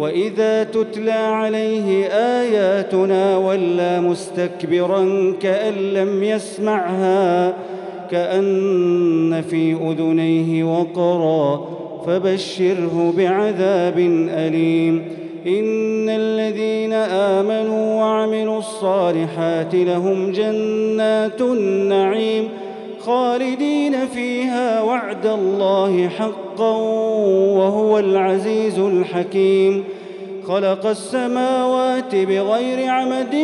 وإذا تتلى عليه آياتنا ولى مستكبرا كأن لم يسمعها كأن في أذنيه وقرا فبشره بعذاب أليم. إن الذين آمنوا وعملوا الصالحات لهم جنات النعيم خالدين فيها وعد الله حقا وهو العزيز الحكيم. خلق السماوات بغير عمد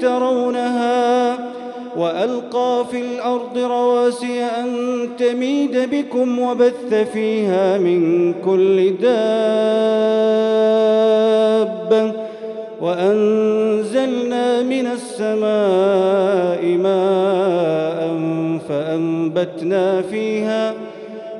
ترونها وألقى في الأرض رواسي أن تميد بكم وبث فيها من كل دابة وأنزلنا من السماء ماء فأنبتنا فيها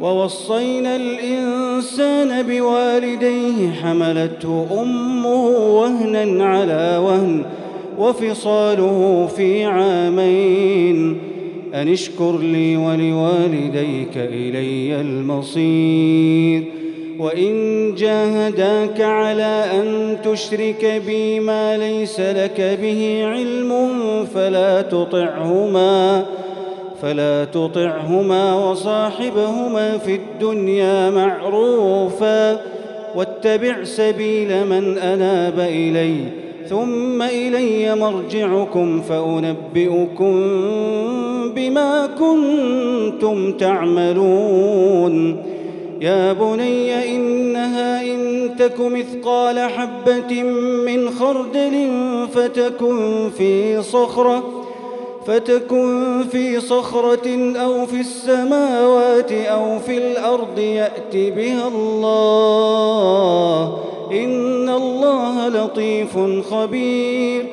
ووصينا الإنسان بوالديه حملته أمه وهنا على وهن وفصاله في عامين. أن اشكر لي ولوالديك إلي المصير. وإن جاهداك على أن تشرك بي ما ليس لك به علم فلا تطعهما. فلا تطعهما وصاحبهما في الدنيا معروفا واتبع سبيل من أناب إلي ثم إلي مرجعكم فأنبئكم بما كنتم تعملون يا بني إنها إن تك مثقال حبة من خردل فتكن في صخرة فتكن في صخرة أو في السماوات أو في الأرض يأت بها الله. إن الله لطيف خبير.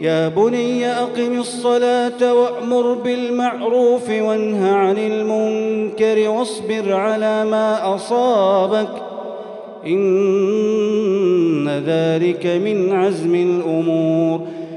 يا بني أقم الصلاة وأمر بالمعروف وانه عن المنكر واصبر على ما أصابك. إن ذلك من عزم الأمور.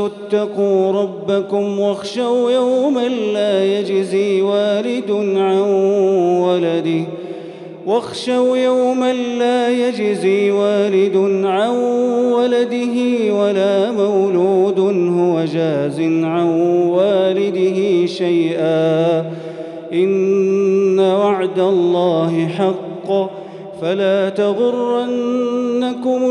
اتقوا ربكم واخشوا يوما لا يجزي والد عن ولده واخشوا يوما لا يجزي والد عن ولده ولا مولود هو جاز عن والده شيئا إن وعد الله حق فلا تغرنكم